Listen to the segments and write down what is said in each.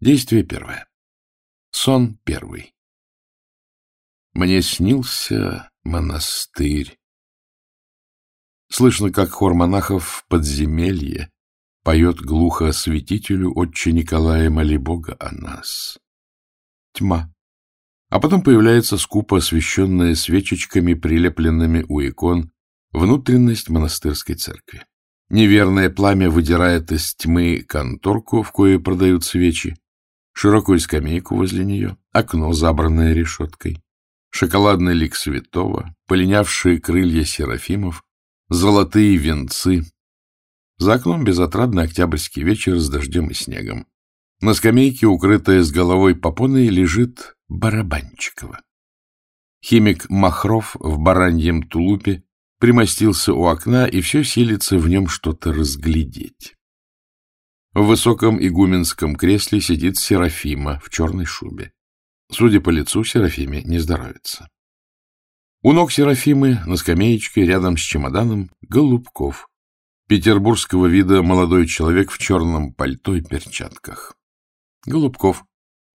Действие первое. Сон первый. Мне снился монастырь. Слышно, как хор монахов в подземелье поет глухо святителю отче Николая моли Бога о нас. Тьма. А потом появляется скупо освещенная свечечками, прилепленными у икон, внутренность монастырской церкви. Неверное пламя выдирает из тьмы конторку, в кое продают свечи, широкую скамейку возле нее, окно, забранное решеткой, шоколадный лик святого, полинявшие крылья серафимов, золотые венцы. За окном безотрадный октябрьский вечер с дождем и снегом. На скамейке, укрытая с головой попоной, лежит Барабанчикова. Химик Махров в бараньем тулупе примостился у окна и все силится в нем что-то разглядеть. В высоком игуменском кресле сидит Серафима в черной шубе. Судя по лицу, Серафиме не здоровится. У ног Серафимы на скамеечке рядом с чемоданом Голубков, петербургского вида молодой человек в черном пальто и перчатках. Голубков,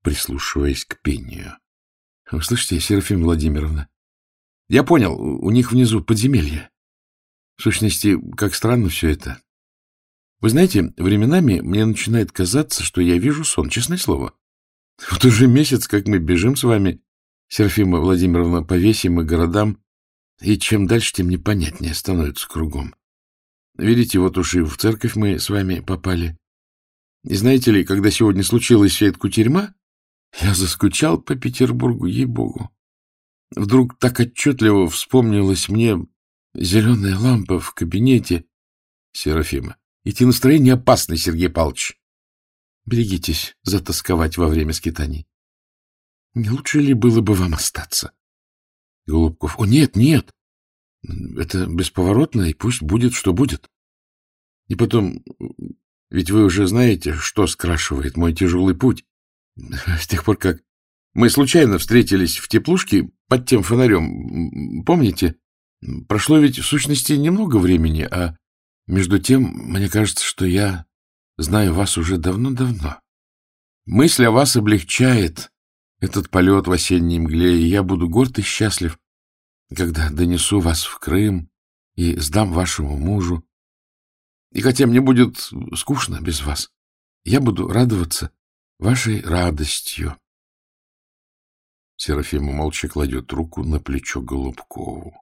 прислушиваясь к пению. — Вы слышите, Серафима Владимировна? Я понял, у них внизу подземелье. В сущности, как странно все это. Вы знаете, временами мне начинает казаться, что я вижу сон, честное слово. Вот уже месяц, как мы бежим с вами, Серафима Владимировна, по весим и городам, и чем дальше, тем непонятнее становится кругом. Видите, вот уж и в церковь мы с вами попали. И знаете ли, когда сегодня случилась вся эта кутерьма, я заскучал по Петербургу, ей-богу. Вдруг так отчетливо вспомнилась мне зеленая лампа в кабинете Серафима. Идти настроение опасно, Сергей Павлович. Берегитесь затасковать во время скитаний. Не лучше ли было бы вам остаться? Голубков. О, нет, нет. Это бесповоротно, и пусть будет, что будет. И потом, ведь вы уже знаете, что скрашивает мой тяжелый путь. С тех пор, как мы случайно встретились в теплушке под тем фонарем, помните? Прошло ведь в сущности немного времени, а между тем, мне кажется, что я знаю вас уже давно-давно. Мысль о вас облегчает этот полет в осенней мгле, и я буду горд и счастлив, когда донесу вас в Крым и сдам вашему мужу. И хотя мне будет скучно без вас, я буду радоваться вашей радостью. Серафима молча кладет руку на плечо Голубкову.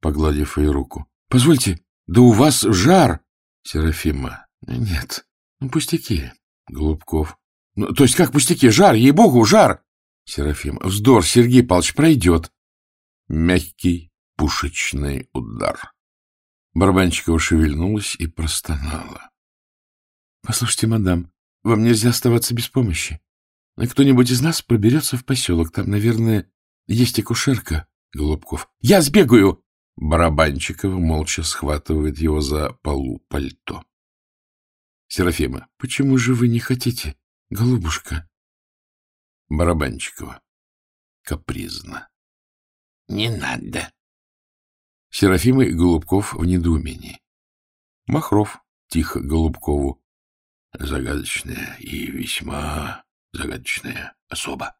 Погладив ей руку. — Позвольте, да у вас жар! Серафима. Нет, ну, пустяки. Голубков. Ну, то есть как пустяки? Жар, ей-богу, жар! Серафим. Вздор, Сергей Павлович, пройдет. Мягкий пушечный удар. Барабанчикова шевельнулась и простонала. — Послушайте, мадам, вам нельзя оставаться без помощи. Кто-нибудь из нас проберется в поселок. Там, наверное, есть акушерка. Голубков. — Я сбегаю! Барабанчикова молча схватывает его за полу пальто. Серафима. — Почему же вы не хотите, голубушка? Барабанчикова. Капризно. — Не надо. Серафима и Голубков в недоумении. Махров тихо Голубкову. Загадочная и весьма загадочная особа.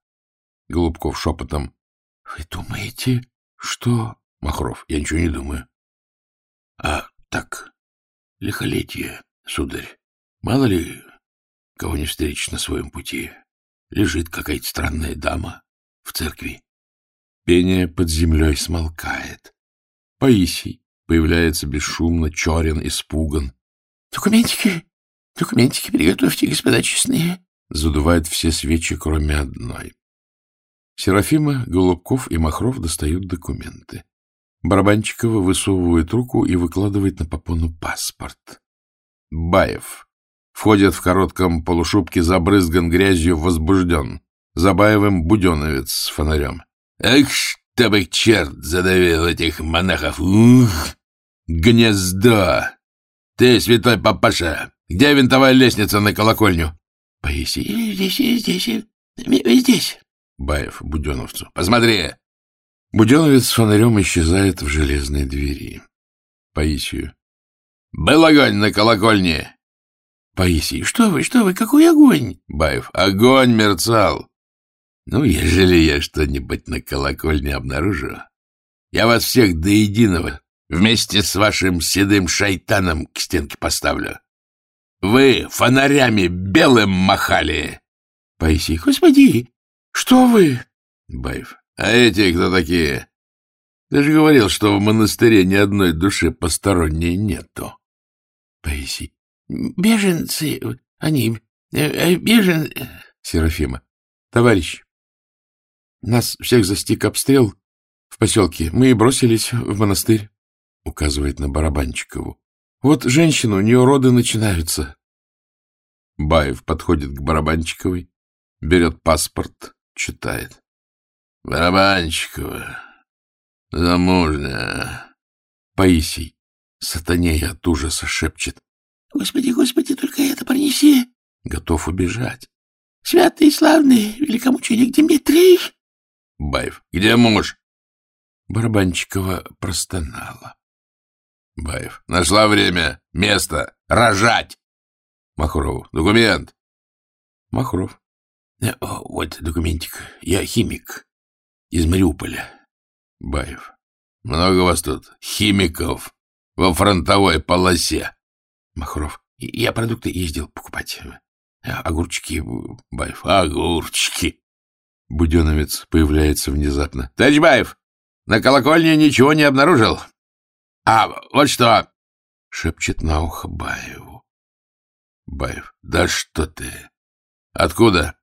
Голубков шепотом. — Вы думаете, что Махров, я ничего не думаю. А так, лихолетие, сударь. Мало ли, кого не встретишь на своем пути. Лежит какая-то странная дама в церкви. Пение под землей смолкает. Паисий появляется бесшумно, черен, испуган. — Документики, документики приготовьте, господа честные. Задувает все свечи, кроме одной. Серафима, Голубков и Махров достают документы. Барабанчикова высовывает руку и выкладывает на попону паспорт. Баев. Входит в коротком полушубке, забрызган грязью, возбужден. За Баевым Буденовец с фонарем. «Эх, чтобы черт задавил этих монахов! Ух! Гнездо! Ты, святой папаша, где винтовая лестница на колокольню?» «Пояси, здесь, здесь, здесь». Баев Буденовцу. «Посмотри, Буденовец с фонарем исчезает в железной двери. Паисию. — Был огонь на колокольне! Паисий. Что вы, что вы, какой огонь? Баев. Огонь мерцал. Ну, ежели я что-нибудь на колокольне обнаружу, я вас всех до единого вместе с вашим седым шайтаном к стенке поставлю. Вы фонарями белым махали. Паисий. Господи, что вы? Баев. А эти кто такие? Ты же говорил, что в монастыре ни одной души посторонней нету. Паисий. Беженцы, они, э, э, бежен... Серафима. Товарищ, нас всех застиг обстрел в поселке. Мы и бросились в монастырь, — указывает на Барабанчикову. Вот женщину, у нее роды начинаются. Баев подходит к Барабанчиковой, берет паспорт, читает. — Барабанчикова, замужняя. Паисий, сатанея от ужаса, шепчет. — Господи, Господи, только это принеси. Готов убежать. — Святый и славный великомученик Дмитрий! Баев. — Где муж? Барабанчикова простонала. Баев. — Нашла время, место, рожать! Махрову. — Документ. Махров. Э, — Вот документик. Я химик из Мариуполя. Баев. — Много вас тут химиков во фронтовой полосе. Махров. — Я продукты ездил покупать. Э, огурчики. Баев. — Огурчики. Буденовец появляется внезапно. — Товарищ Баев, на колокольне ничего не обнаружил. — А вот что! — шепчет на ухо Баеву. Баев. — Да что ты! Откуда?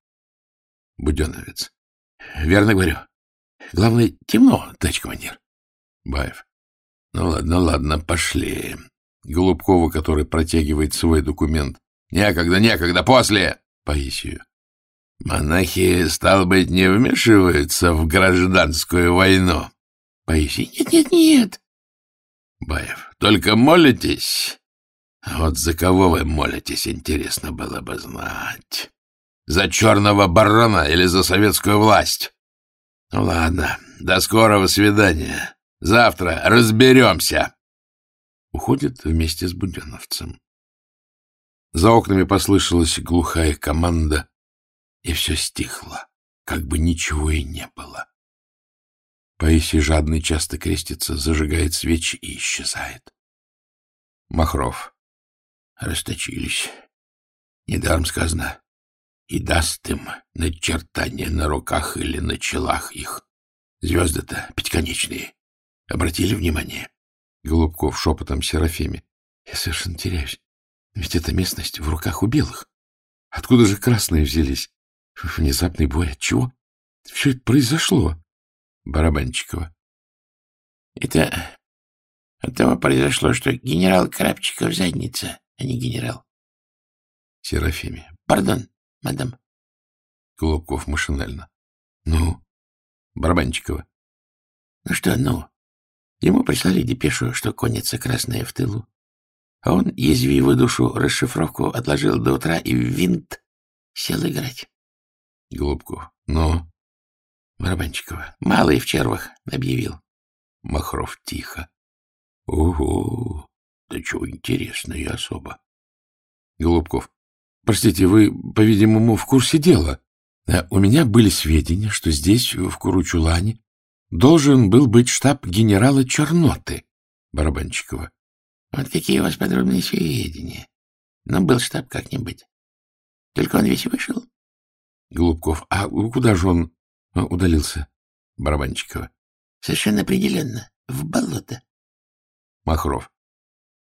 Буденовец. — Верно говорю. Главное, темно, товарищ командир. Баев. — Ну ладно, ладно, пошли. Голубкову, который протягивает свой документ. — Некогда, некогда, после! Паисию. Монахи, стал быть, не вмешиваются в гражданскую войну. Паисий. Нет, нет, нет. Баев. Только молитесь. Вот за кого вы молитесь, интересно было бы знать. За черного барона или за советскую власть? Ну ладно, до скорого свидания. Завтра разберемся. Уходит вместе с Буденовцем. За окнами послышалась глухая команда и все стихло, как бы ничего и не было. Паисий жадный часто крестится, зажигает свечи и исчезает. Махров. Расточились. Недаром сказано. И даст им начертания на руках или на челах их. Звезды-то пятиконечные. Обратили внимание? Голубков шепотом Серафиме. Я совершенно теряюсь. Ведь эта местность в руках у белых. Откуда же красные взялись? Внезапный бой. От чего? Все это произошло. Барабанчикова. Это от того произошло, что генерал Крапчиков задница, а не генерал. Серафиме. Пардон, мадам. Голубков машинально. Ну? Барабанчикова. Ну что, ну? Ему прислали депешу, что конница красная в тылу. А он, язви его душу, расшифровку отложил до утра и в винт сел играть. Голубков. Ну? Барабанчикова. Малый в червах объявил. Махров тихо. Ого, да чего интересная особа. Голубков. Простите, вы, по-видимому, в курсе дела. У меня были сведения, что здесь, в Куручулане, должен был быть штаб генерала Черноты. Барабанчикова. Вот какие у вас подробные сведения. Но был штаб как-нибудь. Только он весь вышел. Голубков. А куда же он а, удалился? Барабанчикова. Совершенно определенно. В болото. Махров.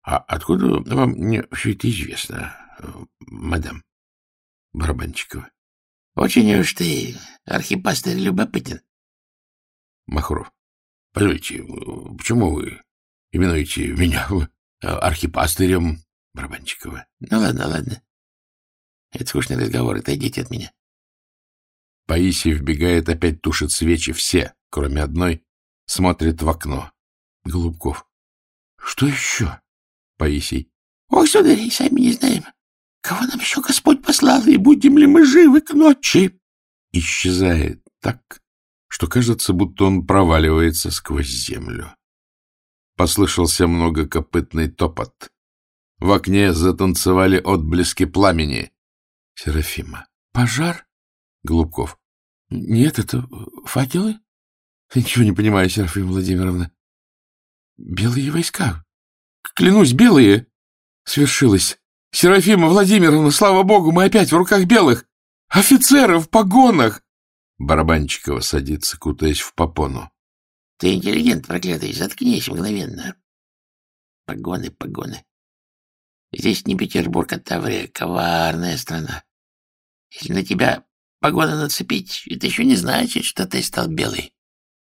А откуда вам все это известно, мадам? Барабанчикова. Очень уж ты, архипастырь, любопытен. Махров. Позвольте, почему вы именуете меня архипастырем Барабанчикова? Ну ладно, ладно. Это скучный разговор, отойдите от меня. Паисий вбегает, опять тушит свечи. Все, кроме одной, смотрят в окно. Голубков. — Что еще? Паисий. — Ох, сударь, сами не знаем. Кого нам еще Господь послал, и будем ли мы живы к ночи? Исчезает так, что кажется, будто он проваливается сквозь землю. Послышался многокопытный топот. В окне затанцевали отблески пламени. Серафима. Пожар? Голубков. Нет, это факелы? Ничего не понимаю, Серафима Владимировна. Белые войска. Клянусь, белые. Свершилось. Серафима Владимировна, слава богу, мы опять в руках белых. Офицеры в погонах. Барабанчикова садится, кутаясь в попону. Ты интеллигент, проклятый, заткнись мгновенно. Погоны, погоны. Здесь не Петербург, а Таврия, коварная страна. Если на тебя погоны нацепить, это еще не значит, что ты стал белый.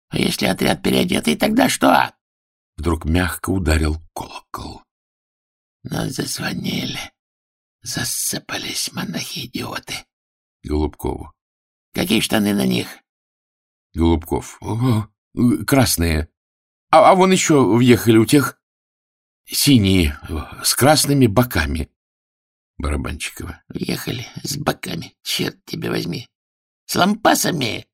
А если отряд переодетый, тогда что? Вдруг мягко ударил колокол. Но зазвонили. Засыпались монахи-идиоты. Голубкову. Какие штаны на них? Голубков. Красные. А, а вон еще въехали у тех синие, с красными боками. Барабанчикова. Въехали с боками, черт тебя возьми. С лампасами.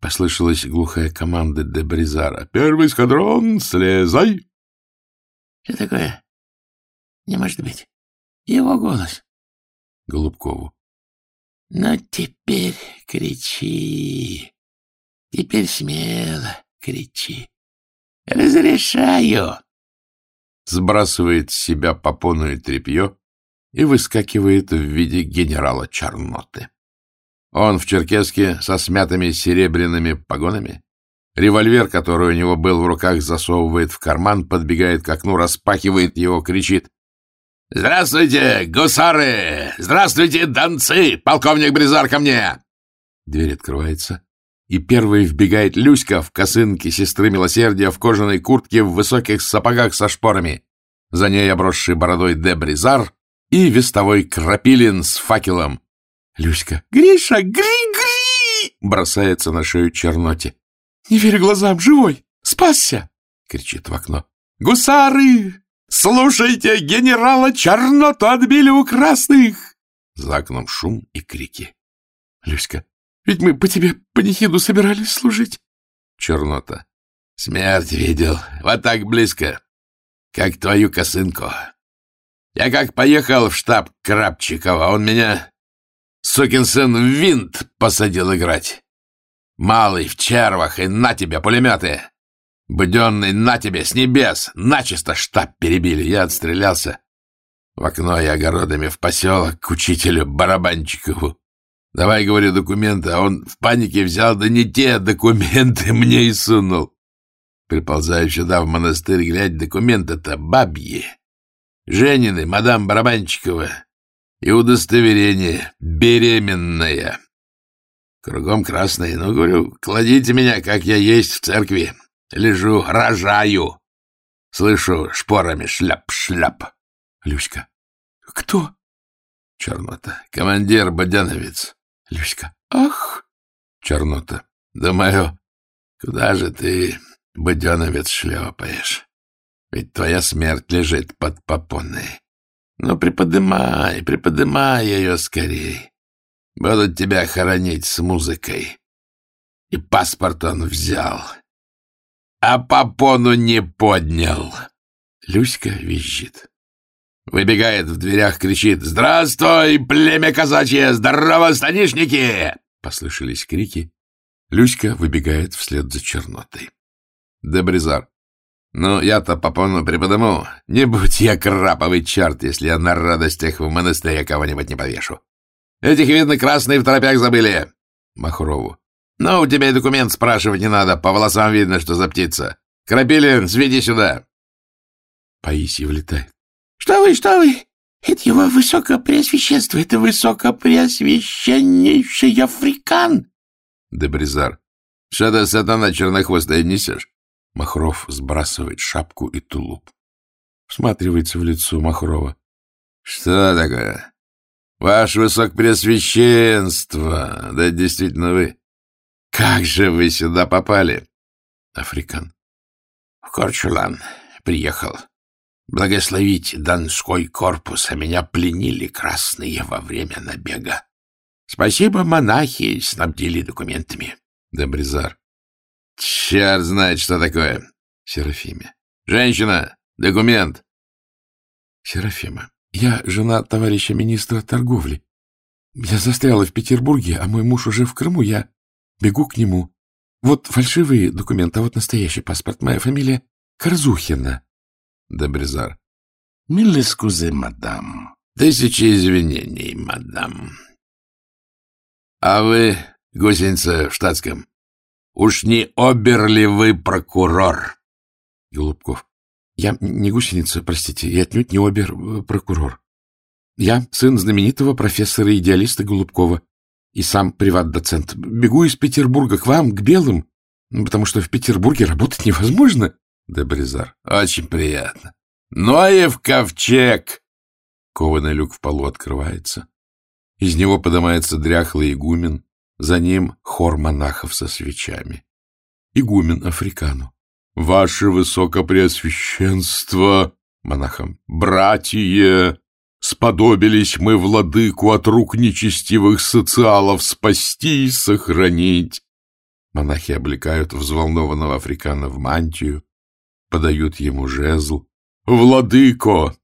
Послышалась глухая команда де Бризара. «Первый эскадрон, слезай!» «Что такое?» «Не может быть. Его голос». Голубкову. «Ну, теперь кричи. Теперь смело кричи. Разрешаю!» Сбрасывает с себя попону и тряпье и выскакивает в виде генерала Чарноты. Он в черкеске со смятыми серебряными погонами. Револьвер, который у него был в руках, засовывает в карман, подбегает к окну, распахивает его, кричит. «Здравствуйте, гусары! Здравствуйте, донцы! Полковник Бризар ко мне!» Дверь открывается, и первой вбегает Люська в косынке сестры Милосердия в кожаной куртке в высоких сапогах со шпорами. За ней обросший бородой де Бризар и вестовой Крапилин с факелом. Люська. «Гриша, гри-гри!» бросается на шею черноте. «Не верь глазам, живой! Спасся!» — кричит в окно. «Гусары! Слушайте, генерала Черноту отбили у красных!» За окном шум и крики. Люська. «Ведь мы по тебе панихиду собирались служить!» Чернота. «Смерть видел. Вот так близко. Как твою косынку. Я как поехал в штаб Крапчикова, он меня Сукин сын винт посадил играть. Малый в червах, и на тебе пулеметы. Буденный на тебе с небес. Начисто штаб перебили. Я отстрелялся. В окно и огородами в поселок к учителю Барабанчикову. Давай, говорю, документы, а он в панике взял, да не те документы мне и сунул. Приползаю сюда в монастырь глядь, документы-то бабьи. Женины, мадам Барабанчикова, и удостоверение «беременная». Кругом красные. Ну, говорю, кладите меня, как я есть в церкви. Лежу, рожаю. Слышу шпорами шляп-шляп. Люська. Кто? Чернота. Командир Бодяновец. Люська. Ах! Чернота. Думаю, куда же ты, Бодяновец, шлепаешь? Ведь твоя смерть лежит под попоной. Ну, приподымай, приподымай ее скорей. Будут тебя хоронить с музыкой. И паспорт он взял, а попону не поднял. Люська визжит. Выбегает в дверях, кричит «Здравствуй, племя казачье! Здорово, станишники!» Послышались крики. Люська выбегает вслед за чернотой. Дебризар. Ну, я-то попону преподаму. Не будь я краповый черт, если я на радостях в монастыре кого-нибудь не повешу. Этих, видно, красные в торопях забыли. Махрову. Ну, у тебя и документ спрашивать не надо, по волосам видно, что за птица. Крапилин, сведи сюда. Паисий влетает. Что вы, что вы? Это его высокопреосвященство, это высокопреосвященнейший африкан. Дебризар. Что ты, сатана чернохвостая, несешь? Махров сбрасывает шапку и тулуп. Всматривается в лицо Махрова. — Что такое? — Ваше Высокопреосвященство! Да, действительно вы. Как же вы сюда попали? Африкан. — В Корчулан приехал. Благословить Донской корпус, а меня пленили красные во время набега. Спасибо, монахи снабдили документами. Дебризар. Черт знает, что такое. Серафиме. Женщина, документ. Серафима, я жена товарища министра торговли. Я застряла в Петербурге, а мой муж уже в Крыму. Я бегу к нему. Вот фальшивые документы, а вот настоящий паспорт. Моя фамилия Корзухина. Добризар. Миллескузе, мадам. Тысячи извинений, мадам. А вы, гусеница в штатском, уж не оберли вы прокурор? Голубков. Я не гусеница, простите, и отнюдь не обер-прокурор. Я сын знаменитого профессора-идеалиста Голубкова и сам приват-доцент. Бегу из Петербурга к вам, к белым, потому что в Петербурге работать невозможно. Дебризар. Очень приятно. Ноев ковчег! Кованый люк в полу открывается. Из него поднимается дряхлый игумен, за ним хор монахов со свечами. Игумен Африкану. «Ваше Высокопреосвященство!» Монахам. «Братья! Сподобились мы владыку от рук нечестивых социалов спасти и сохранить!» Монахи облекают взволнованного Африкана в мантию, подают ему жезл. «Владыко,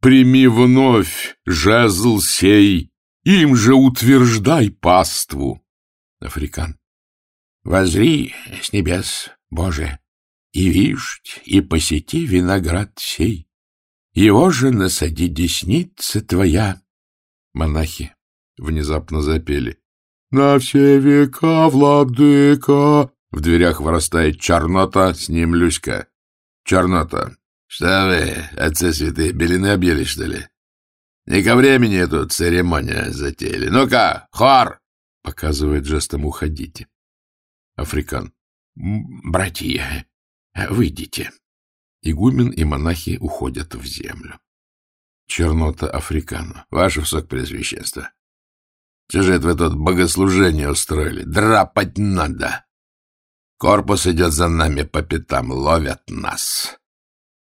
прими вновь жезл сей, им же утверждай паству!» Африкан. «Возри с небес, Боже, и вишь, и посети виноград сей. Его же насади десница твоя. Монахи внезапно запели. На все века, владыка! В дверях вырастает Чернота, с ним Люська. Чернота. Что вы, отцы святые, белины объели, что ли? Не ко времени тут церемония затеяли. Ну-ка, хор! Показывает жестом «Уходите». Африкан. Братья, Выйдите. Игумен и монахи уходят в землю. Чернота Африкану. Ваше высокопреосвященство. Что же это вы тут богослужение устроили? Драпать надо. Корпус идет за нами по пятам, ловят нас.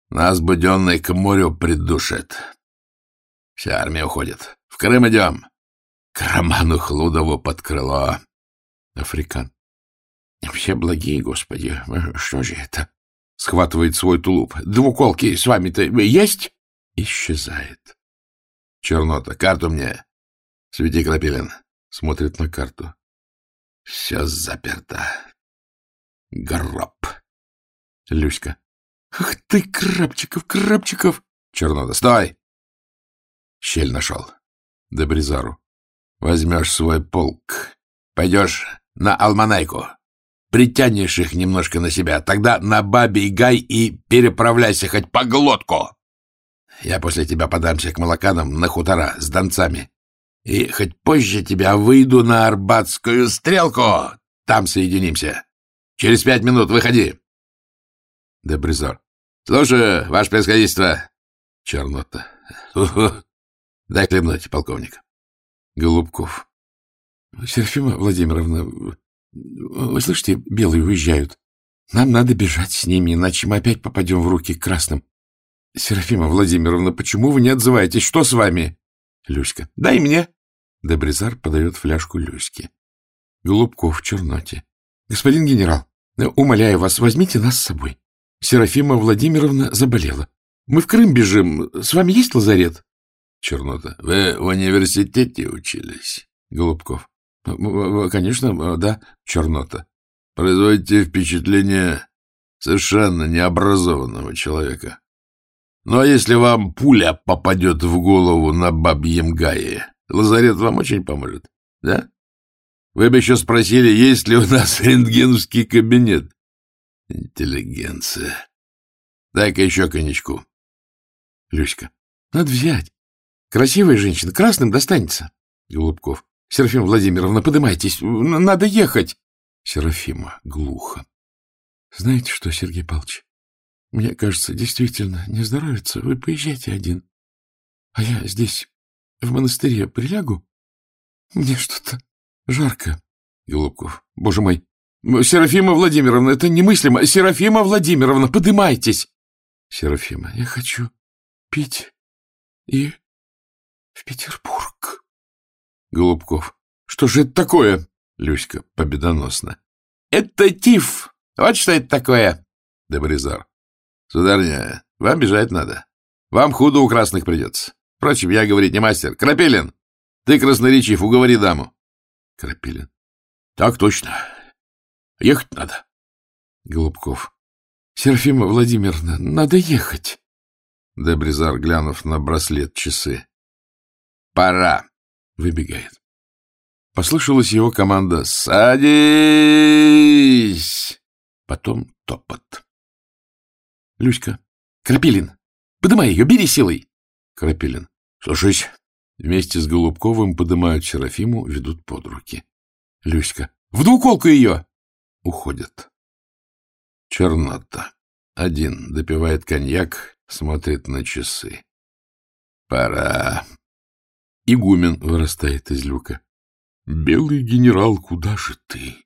Нас, буденный, к морю придушит. Вся армия уходит. В Крым идем. К Роману Хлудову под крыло. Африкан. Все благие, Господи, что же это? Схватывает свой тулуп. Двуколки с вами-то есть? Исчезает. Чернота. Карту мне. Свети, Крапилин. Смотрит на карту. Все заперто. Гроб. Люська. Ах ты, Крапчиков, Крапчиков! Чернота. Стой! Щель нашел. Добризару. Возьмешь свой полк. Пойдешь на Алманайку притянешь их немножко на себя, тогда на бабий гай и переправляйся хоть по глотку. Я после тебя подамся к молоканам на хутора с донцами. И хоть позже тебя выйду на Арбатскую стрелку. Там соединимся. Через пять минут выходи. Дебризор. Слушаю, ваше происходительство. Чернота. Дай хлебнуть, полковник. Голубков. Серафима Владимировна, вы слышите, белые уезжают. Нам надо бежать с ними, иначе мы опять попадем в руки к красным. Серафима Владимировна, почему вы не отзываетесь? Что с вами? Люська. Дай мне. Дебризар подает фляжку Люське. Голубков в черноте. Господин генерал, умоляю вас, возьмите нас с собой. Серафима Владимировна заболела. Мы в Крым бежим. С вами есть лазарет? Чернота. Вы в университете учились? Голубков. Конечно, да, чернота. Производите впечатление совершенно необразованного человека. Ну, а если вам пуля попадет в голову на бабьем гае, лазарет вам очень поможет, да? Вы бы еще спросили, есть ли у нас рентгеновский кабинет. Интеллигенция. Дай-ка еще коньячку. Люська. Надо взять. Красивая женщина, красным достанется. Голубков. Серафима Владимировна, поднимайтесь, надо ехать. Серафима глухо. Знаете что, Сергей Павлович, мне кажется, действительно не здоровится. Вы поезжайте один. А я здесь, в монастыре, прилягу. Мне что-то жарко. Голубков. Боже мой. Серафима Владимировна, это немыслимо. Серафима Владимировна, поднимайтесь. Серафима, я хочу пить и в Петербург. Голубков. Что же это такое? Люська победоносно. Это тиф. Вот что это такое. Добризар. Сударня, вам бежать надо. Вам худо у красных придется. Впрочем, я говорить не мастер. Крапилин, ты красноречив, уговори даму. Крапилин. Так точно. Ехать надо. Голубков. Серафима Владимировна, надо ехать. Дебризар, глянув на браслет часы. Пора. Выбегает. Послышалась его команда «Садись!» Потом топот. Люська. Крапилин. Подымай ее, бери силой. Крапилин. Слушаюсь. Вместе с Голубковым подымают Серафиму, ведут под руки. Люська. В двуколку ее! Уходят. Чернота. Один допивает коньяк, смотрит на часы. Пора. Игумен вырастает из люка. Белый генерал, куда же ты?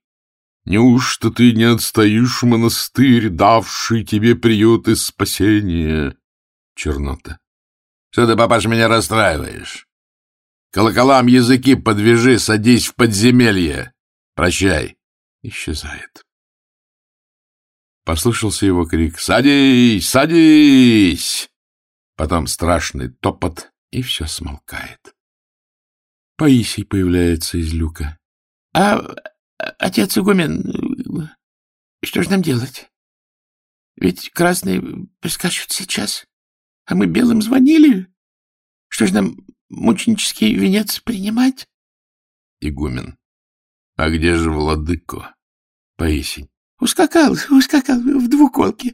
Неужто ты не отстоишь монастырь, давший тебе приют и спасение? Чернота. Что ты, папаша, меня расстраиваешь? Колоколам языки подвяжи, садись в подземелье. Прощай. Исчезает. Послышался его крик «Садись! Садись!» Потом страшный топот, и все смолкает. Паисий появляется из люка. — А, отец игумен, что же нам делать? Ведь красные прискачут сейчас, а мы белым звонили. Что же нам мученический венец принимать? Игумен. — А где же владыко? Паисий. — Ускакал, ускакал в двуколке.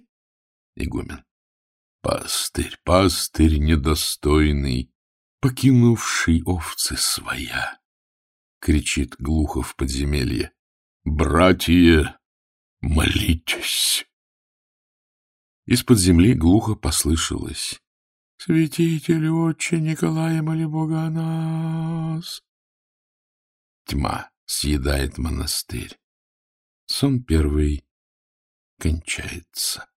Игумен. — Пастырь, пастырь недостойный, покинувший овцы своя, — кричит глухо в подземелье. — Братья, молитесь! Из-под земли глухо послышалось. — Святитель, отче Николая, моли Бога о нас! Тьма съедает монастырь. Сон первый кончается.